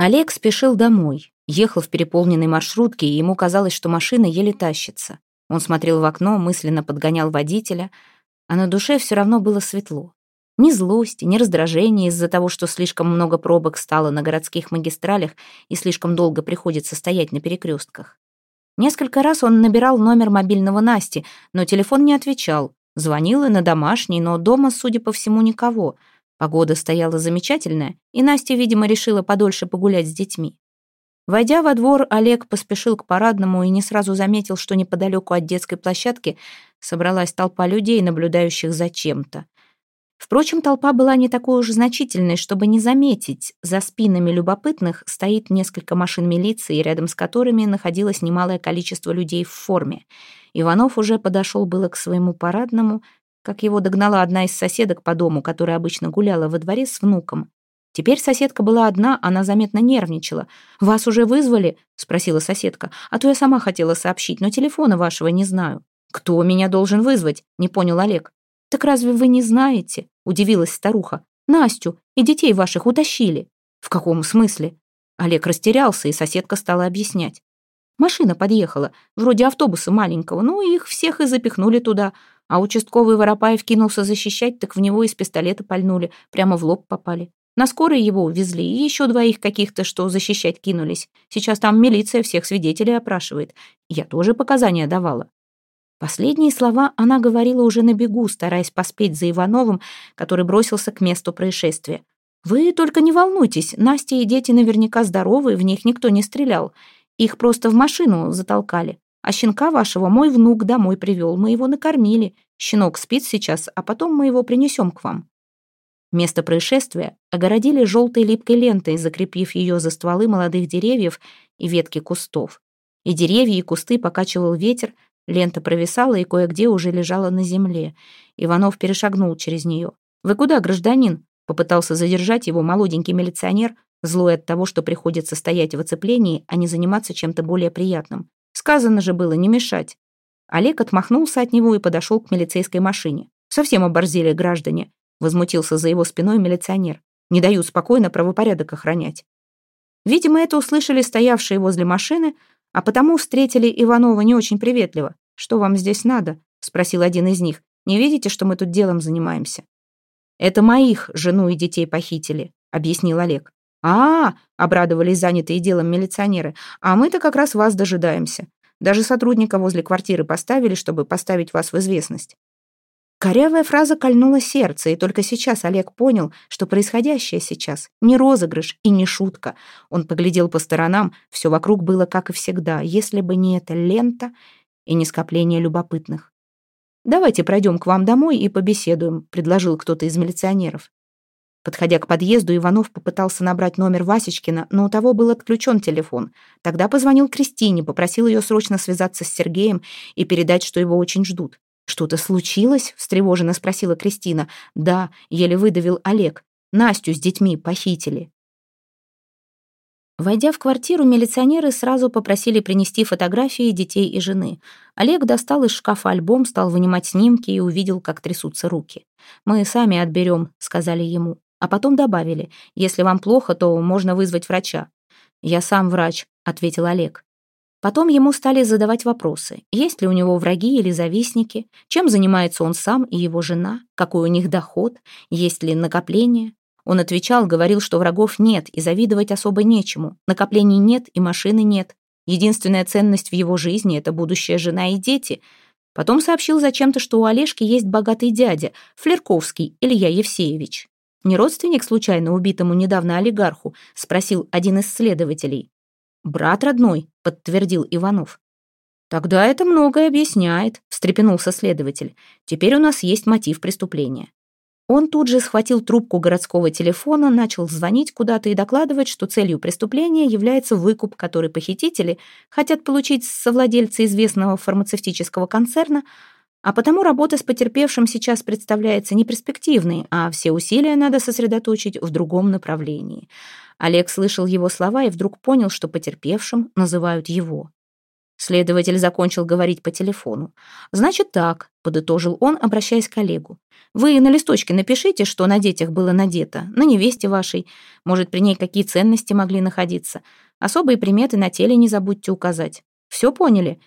Олег спешил домой, ехал в переполненной маршрутке, и ему казалось, что машина еле тащится. Он смотрел в окно, мысленно подгонял водителя, а на душе все равно было светло. Ни злости, ни раздражения из-за того, что слишком много пробок стало на городских магистралях и слишком долго приходится стоять на перекрестках. Несколько раз он набирал номер мобильного Насти, но телефон не отвечал. Звонил и на домашний, но дома, судя по всему, никого — Погода стояла замечательная, и Настя, видимо, решила подольше погулять с детьми. Войдя во двор, Олег поспешил к парадному и не сразу заметил, что неподалеку от детской площадки собралась толпа людей, наблюдающих за чем-то. Впрочем, толпа была не такой уж значительной, чтобы не заметить. За спинами любопытных стоит несколько машин милиции, рядом с которыми находилось немалое количество людей в форме. Иванов уже подошел было к своему парадному, как его догнала одна из соседок по дому, которая обычно гуляла во дворе с внуком. Теперь соседка была одна, она заметно нервничала. «Вас уже вызвали?» — спросила соседка. «А то я сама хотела сообщить, но телефона вашего не знаю». «Кто меня должен вызвать?» — не понял Олег. «Так разве вы не знаете?» — удивилась старуха. «Настю и детей ваших утащили». «В каком смысле?» Олег растерялся, и соседка стала объяснять. Машина подъехала, вроде автобуса маленького, ну их всех и запихнули туда. А участковый Воропаев кинулся защищать, так в него из пистолета пальнули, прямо в лоб попали. На скорой его увезли, и еще двоих каких-то, что защищать кинулись. Сейчас там милиция всех свидетелей опрашивает. Я тоже показания давала. Последние слова она говорила уже на бегу, стараясь поспеть за Ивановым, который бросился к месту происшествия. «Вы только не волнуйтесь, Настя и дети наверняка здоровы, в них никто не стрелял. Их просто в машину затолкали. А щенка вашего мой внук домой привел, мы его накормили. Щенок спит сейчас, а потом мы его принесем к вам». Место происшествия огородили желтой липкой лентой, закрепив ее за стволы молодых деревьев и ветки кустов. И деревья, и кусты покачивал ветер, лента провисала и кое-где уже лежала на земле. Иванов перешагнул через нее. «Вы куда, гражданин?» Попытался задержать его молоденький милиционер, злой от того, что приходится стоять в оцеплении, а не заниматься чем-то более приятным. Сказано же было не мешать. Олег отмахнулся от него и подошел к милицейской машине. Совсем оборзели граждане. Возмутился за его спиной милиционер. Не дают спокойно правопорядок охранять. Видимо, это услышали стоявшие возле машины, а потому встретили Иванова не очень приветливо. «Что вам здесь надо?» — спросил один из них. «Не видите, что мы тут делом занимаемся?» «Это моих жену и детей похитили», — объяснил Олег. «А, обрадовались занятые делом милиционеры, «а мы-то как раз вас дожидаемся. Даже сотрудника возле квартиры поставили, чтобы поставить вас в известность». Корявая фраза кольнула сердце, и только сейчас Олег понял, что происходящее сейчас не розыгрыш и не шутка. Он поглядел по сторонам, все вокруг было как и всегда, если бы не эта лента и не скопление любопытных. «Давайте пройдем к вам домой и побеседуем», — предложил кто-то из милиционеров. Подходя к подъезду, Иванов попытался набрать номер Васечкина, но у того был отключен телефон. Тогда позвонил Кристине, попросил ее срочно связаться с Сергеем и передать, что его очень ждут. «Что-то случилось?» — встревоженно спросила Кристина. «Да», — еле выдавил Олег. «Настю с детьми похитили». Войдя в квартиру, милиционеры сразу попросили принести фотографии детей и жены. Олег достал из шкафа альбом, стал вынимать снимки и увидел, как трясутся руки. «Мы сами отберем», — сказали ему. А потом добавили, если вам плохо, то можно вызвать врача. «Я сам врач», — ответил Олег. Потом ему стали задавать вопросы. Есть ли у него враги или завистники? Чем занимается он сам и его жена? Какой у них доход? Есть ли накопление? Он отвечал, говорил, что врагов нет и завидовать особо нечему. Накоплений нет и машины нет. Единственная ценность в его жизни — это будущая жена и дети. Потом сообщил зачем-то, что у Олежки есть богатый дядя, Флерковский Илья Евсеевич. Не родственник случайно убитому недавно олигарху?» — спросил один из следователей. «Брат родной», — подтвердил Иванов. «Тогда это многое объясняет», — встрепенулся следователь. «Теперь у нас есть мотив преступления». Он тут же схватил трубку городского телефона, начал звонить куда-то и докладывать, что целью преступления является выкуп, который похитители хотят получить совладельца известного фармацевтического концерна, а потому работа с потерпевшим сейчас представляется неперспективной, а все усилия надо сосредоточить в другом направлении. Олег слышал его слова и вдруг понял, что потерпевшим называют его. Следователь закончил говорить по телефону. «Значит так», — подытожил он, обращаясь к коллегу. «Вы на листочке напишите, что на детях было надето, на невесте вашей. Может, при ней какие ценности могли находиться. Особые приметы на теле не забудьте указать. Все поняли?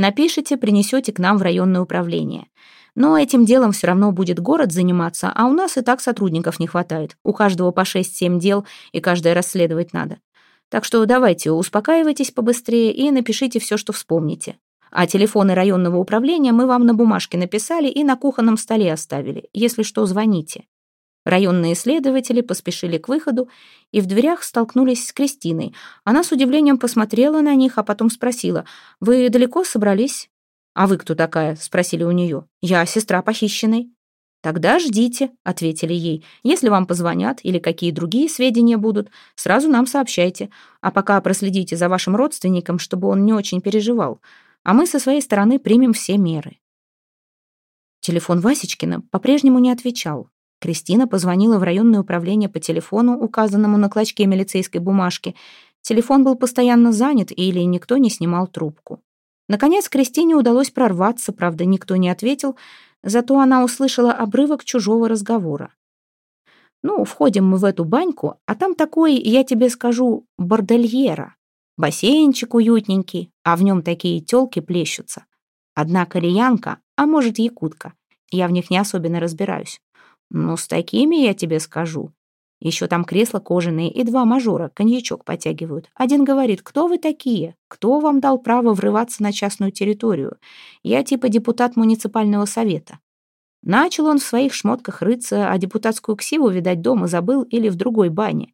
Напишите, принесете к нам в районное управление. Но этим делом все равно будет город заниматься, а у нас и так сотрудников не хватает. У каждого по 6-7 дел, и каждое расследовать надо. Так что давайте, успокаивайтесь побыстрее и напишите все, что вспомните. А телефоны районного управления мы вам на бумажке написали и на кухонном столе оставили. Если что, звоните». Районные следователи поспешили к выходу и в дверях столкнулись с Кристиной. Она с удивлением посмотрела на них, а потом спросила, «Вы далеко собрались?» «А вы кто такая?» — спросили у нее. «Я сестра похищенной». «Тогда ждите», — ответили ей. «Если вам позвонят или какие другие сведения будут, сразу нам сообщайте. А пока проследите за вашим родственником, чтобы он не очень переживал. А мы со своей стороны примем все меры». Телефон Васечкина по-прежнему не отвечал. Кристина позвонила в районное управление по телефону, указанному на клочке милицейской бумажки. Телефон был постоянно занят или никто не снимал трубку. Наконец Кристине удалось прорваться, правда, никто не ответил, Зато она услышала обрывок чужого разговора. «Ну, входим мы в эту баньку, а там такой, я тебе скажу, бордельера. Бассейнчик уютненький, а в нем такие тёлки плещутся. Одна кореянка, а может, якутка. Я в них не особенно разбираюсь. Но с такими я тебе скажу. Еще там кресла кожаные и два мажора коньячок потягивают. Один говорит, кто вы такие? Кто вам дал право врываться на частную территорию? Я типа депутат муниципального совета. Начал он в своих шмотках рыться, а депутатскую ксиву, видать, дома забыл или в другой бане.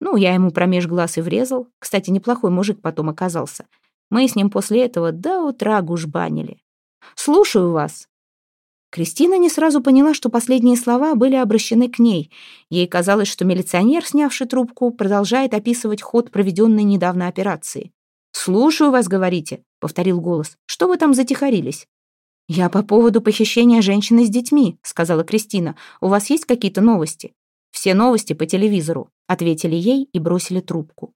Ну, я ему промеж глаз и врезал. Кстати, неплохой мужик потом оказался. Мы с ним после этого до утра гужбанили. «Слушаю вас», Кристина не сразу поняла, что последние слова были обращены к ней. Ей казалось, что милиционер, снявший трубку, продолжает описывать ход проведенной недавно операции. «Слушаю вас, говорите», — повторил голос. «Что вы там затихарились?» «Я по поводу похищения женщины с детьми», — сказала Кристина. «У вас есть какие-то новости?» «Все новости по телевизору», — ответили ей и бросили трубку.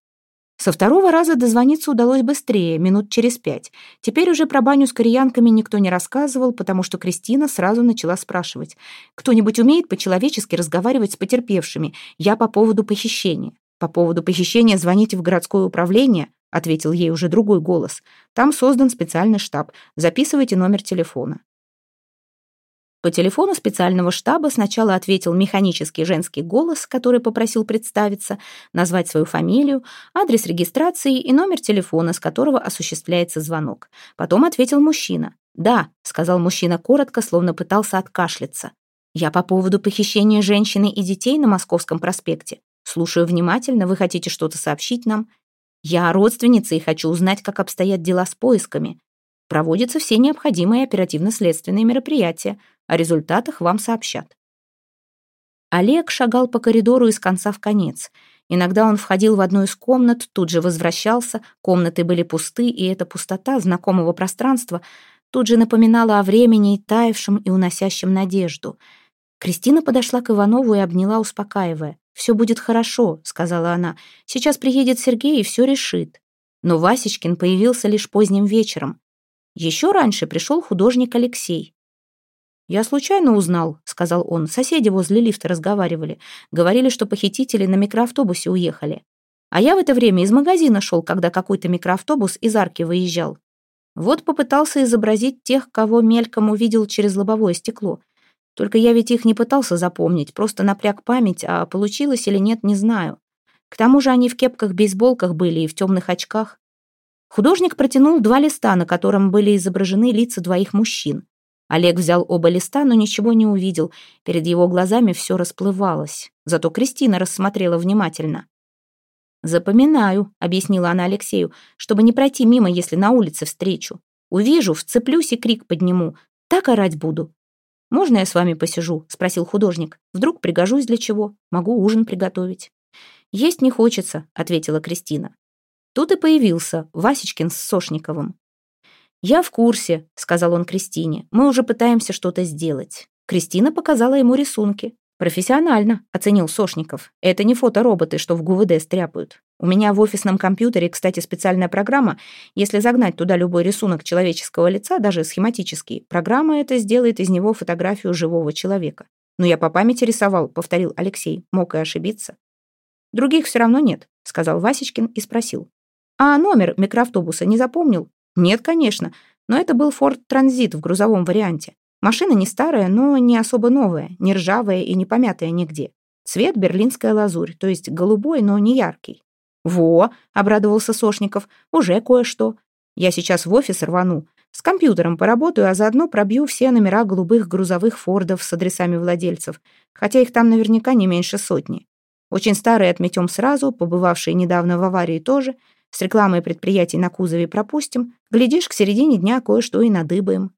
Со второго раза дозвониться удалось быстрее, минут через пять. Теперь уже про баню с кореянками никто не рассказывал, потому что Кристина сразу начала спрашивать. «Кто-нибудь умеет по-человечески разговаривать с потерпевшими? Я по поводу похищения». «По поводу похищения звоните в городское управление», ответил ей уже другой голос. «Там создан специальный штаб. Записывайте номер телефона». По телефону специального штаба сначала ответил механический женский голос, который попросил представиться, назвать свою фамилию, адрес регистрации и номер телефона, с которого осуществляется звонок. Потом ответил мужчина. «Да», — сказал мужчина коротко, словно пытался откашляться. «Я по поводу похищения женщины и детей на Московском проспекте. Слушаю внимательно, вы хотите что-то сообщить нам?» «Я родственница и хочу узнать, как обстоят дела с поисками. Проводятся все необходимые оперативно-следственные мероприятия. О результатах вам сообщат. Олег шагал по коридору из конца в конец. Иногда он входил в одну из комнат, тут же возвращался, комнаты были пусты, и эта пустота знакомого пространства тут же напоминала о времени, таявшем и уносящем надежду. Кристина подошла к Иванову и обняла, успокаивая. «Все будет хорошо», — сказала она. «Сейчас приедет Сергей и все решит». Но Васечкин появился лишь поздним вечером. Еще раньше пришел художник Алексей. «Я случайно узнал», — сказал он. «Соседи возле лифта разговаривали. Говорили, что похитители на микроавтобусе уехали. А я в это время из магазина шел, когда какой-то микроавтобус из арки выезжал. Вот попытался изобразить тех, кого мельком увидел через лобовое стекло. Только я ведь их не пытался запомнить, просто напряг память, а получилось или нет, не знаю. К тому же они в кепках-бейсболках были и в темных очках. Художник протянул два листа, на котором были изображены лица двоих мужчин. Олег взял оба листа, но ничего не увидел. Перед его глазами все расплывалось. Зато Кристина рассмотрела внимательно. «Запоминаю», — объяснила она Алексею, «чтобы не пройти мимо, если на улице встречу. Увижу, вцеплюсь и крик подниму. Так орать буду». «Можно я с вами посижу?» — спросил художник. «Вдруг пригожусь для чего? Могу ужин приготовить». «Есть не хочется», — ответила Кристина. Тут и появился Васечкин с Сошниковым. «Я в курсе», — сказал он Кристине. «Мы уже пытаемся что-то сделать». Кристина показала ему рисунки. «Профессионально», — оценил Сошников. «Это не фотороботы, что в ГУВД стряпают. У меня в офисном компьютере, кстати, специальная программа. Если загнать туда любой рисунок человеческого лица, даже схематический, программа это сделает из него фотографию живого человека. «Но я по памяти рисовал», — повторил Алексей. Мог и ошибиться. «Других все равно нет», — сказал Васечкин и спросил. «А номер микроавтобуса не запомнил?» «Нет, конечно, но это был Ford Transit в грузовом варианте. Машина не старая, но не особо новая, не ржавая и не помятая нигде. Цвет берлинская лазурь, то есть голубой, но не яркий. «Во!» — обрадовался Сошников. «Уже кое-что. Я сейчас в офис рвану. С компьютером поработаю, а заодно пробью все номера голубых грузовых фордов с адресами владельцев, хотя их там наверняка не меньше сотни. Очень старые отметем сразу, побывавшие недавно в аварии тоже. С рекламой предприятий на кузове пропустим. Глядишь, к середине дня кое-что и надыбаем».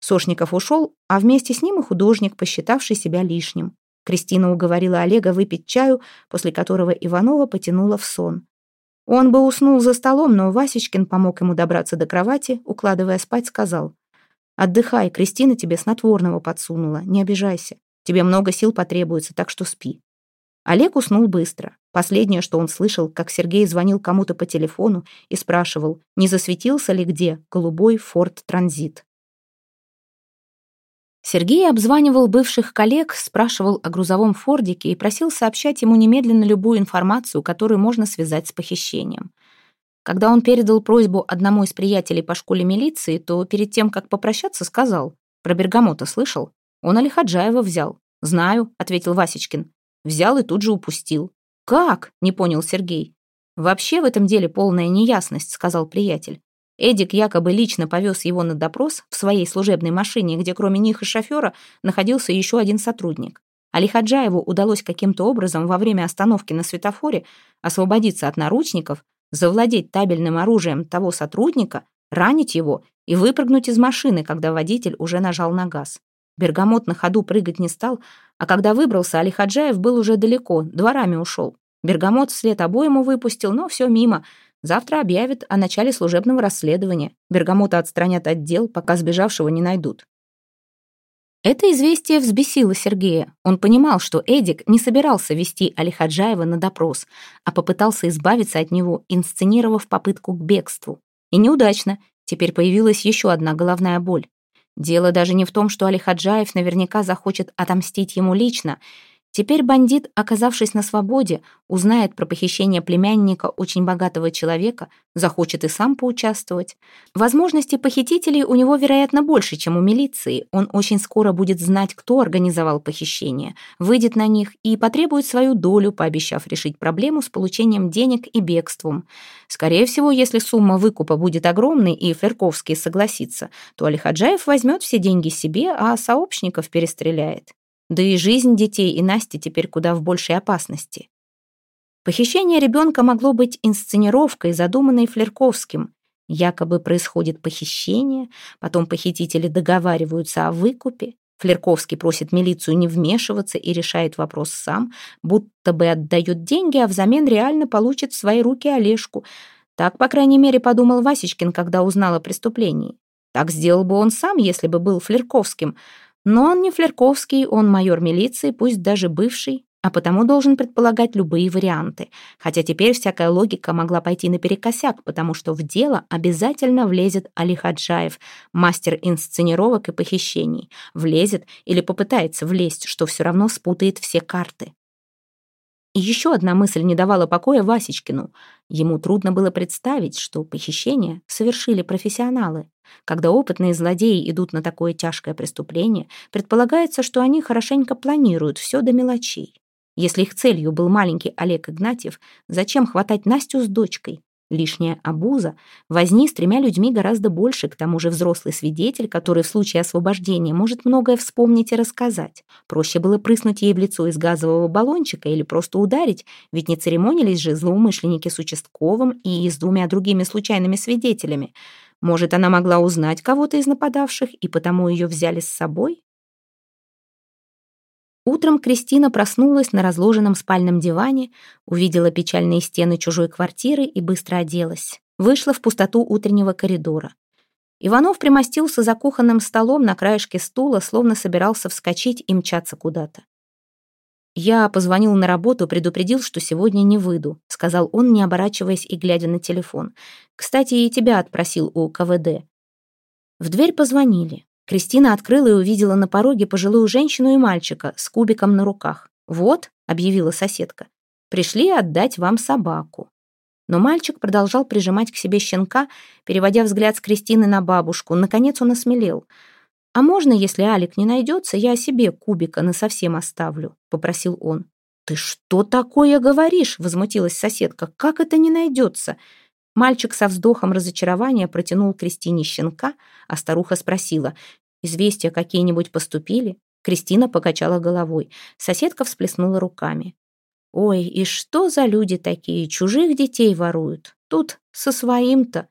Сошников ушел, а вместе с ним и художник, посчитавший себя лишним. Кристина уговорила Олега выпить чаю, после которого Иванова потянула в сон. Он бы уснул за столом, но Васечкин помог ему добраться до кровати, укладывая спать, сказал. «Отдыхай, Кристина тебе снотворного подсунула, не обижайся. Тебе много сил потребуется, так что спи». Олег уснул быстро. Последнее, что он слышал, как Сергей звонил кому-то по телефону и спрашивал, не засветился ли где голубой Форд Транзит. Сергей обзванивал бывших коллег, спрашивал о грузовом фордике и просил сообщать ему немедленно любую информацию, которую можно связать с похищением. Когда он передал просьбу одному из приятелей по школе милиции, то перед тем, как попрощаться, сказал, «Про Бергамота слышал? Он Алихаджаева взял». «Знаю», — ответил Васечкин. «Взял и тут же упустил». «Как?» — не понял Сергей. «Вообще в этом деле полная неясность», — сказал приятель. Эдик якобы лично повез его на допрос в своей служебной машине, где кроме них и шофера находился еще один сотрудник. Алихаджаеву удалось каким-то образом во время остановки на светофоре освободиться от наручников, завладеть табельным оружием того сотрудника, ранить его и выпрыгнуть из машины, когда водитель уже нажал на газ. Бергамот на ходу прыгать не стал, а когда выбрался, Алихаджаев был уже далеко, дворами ушел. Бергамот вслед обоему выпустил, но все мимо — Завтра объявят о начале служебного расследования. Бергамота отстранят от дел, пока сбежавшего не найдут. Это известие взбесило Сергея. Он понимал, что Эдик не собирался вести Алихаджаева на допрос, а попытался избавиться от него, инсценировав попытку к бегству. И неудачно. Теперь появилась еще одна головная боль. Дело даже не в том, что Алихаджаев наверняка захочет отомстить ему лично. Теперь бандит, оказавшись на свободе, узнает про похищение племянника очень богатого человека, захочет и сам поучаствовать. Возможности похитителей у него, вероятно, больше, чем у милиции. Он очень скоро будет знать, кто организовал похищение, выйдет на них и потребует свою долю, пообещав решить проблему с получением денег и бегством. Скорее всего, если сумма выкупа будет огромной и Ферковский согласится, то Алихаджаев возьмет все деньги себе, а сообщников перестреляет. Да и жизнь детей и Насти теперь куда в большей опасности. Похищение ребенка могло быть инсценировкой, задуманной Флерковским. Якобы происходит похищение, потом похитители договариваются о выкупе, Флерковский просит милицию не вмешиваться и решает вопрос сам, будто бы отдает деньги, а взамен реально получит в свои руки Олежку. Так, по крайней мере, подумал Васечкин, когда узнал о преступлении. Так сделал бы он сам, если бы был Флерковским. Но он не Флерковский, он майор милиции, пусть даже бывший, а потому должен предполагать любые варианты. Хотя теперь всякая логика могла пойти наперекосяк, потому что в дело обязательно влезет Али Хаджаев, мастер инсценировок и похищений. Влезет или попытается влезть, что все равно спутает все карты. И еще одна мысль не давала покоя Васечкину. Ему трудно было представить, что похищение совершили профессионалы. Когда опытные злодеи идут на такое тяжкое преступление, предполагается, что они хорошенько планируют все до мелочей. Если их целью был маленький Олег Игнатьев, зачем хватать Настю с дочкой? Лишняя обуза. Возни с тремя людьми гораздо больше, к тому же взрослый свидетель, который в случае освобождения может многое вспомнить и рассказать. Проще было прыснуть ей в лицо из газового баллончика или просто ударить, ведь не церемонились же злоумышленники с участковым и с двумя другими случайными свидетелями. Может, она могла узнать кого-то из нападавших, и потому ее взяли с собой? Утром Кристина проснулась на разложенном спальном диване, увидела печальные стены чужой квартиры и быстро оделась. Вышла в пустоту утреннего коридора. Иванов примостился за кухонным столом на краешке стула, словно собирался вскочить и мчаться куда-то. «Я позвонил на работу, предупредил, что сегодня не выйду», сказал он, не оборачиваясь и глядя на телефон. «Кстати, и тебя отпросил у КВД». В дверь позвонили. Кристина открыла и увидела на пороге пожилую женщину и мальчика с кубиком на руках. «Вот», — объявила соседка, — «пришли отдать вам собаку». Но мальчик продолжал прижимать к себе щенка, переводя взгляд с Кристины на бабушку. Наконец он осмелел. «А можно, если Алик не найдется, я себе кубика насовсем оставлю?» — попросил он. «Ты что такое говоришь?» — возмутилась соседка. «Как это не найдется?» Мальчик со вздохом разочарования протянул Кристине щенка, а старуха спросила, «Известия какие-нибудь поступили?» Кристина покачала головой. Соседка всплеснула руками. Ой, и что за люди такие, чужих детей воруют? Тут со своим-то.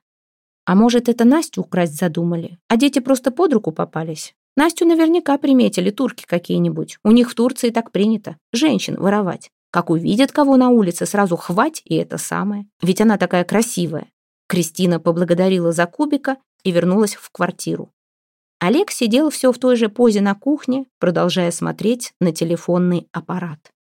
А может, это Настю украсть задумали? А дети просто под руку попались? Настю наверняка приметили турки какие-нибудь. У них в Турции так принято. Женщин воровать. Как увидят кого на улице, сразу хвать и это самое. Ведь она такая красивая. Кристина поблагодарила за кубика и вернулась в квартиру. Олег сидел все в той же позе на кухне, продолжая смотреть на телефонный аппарат.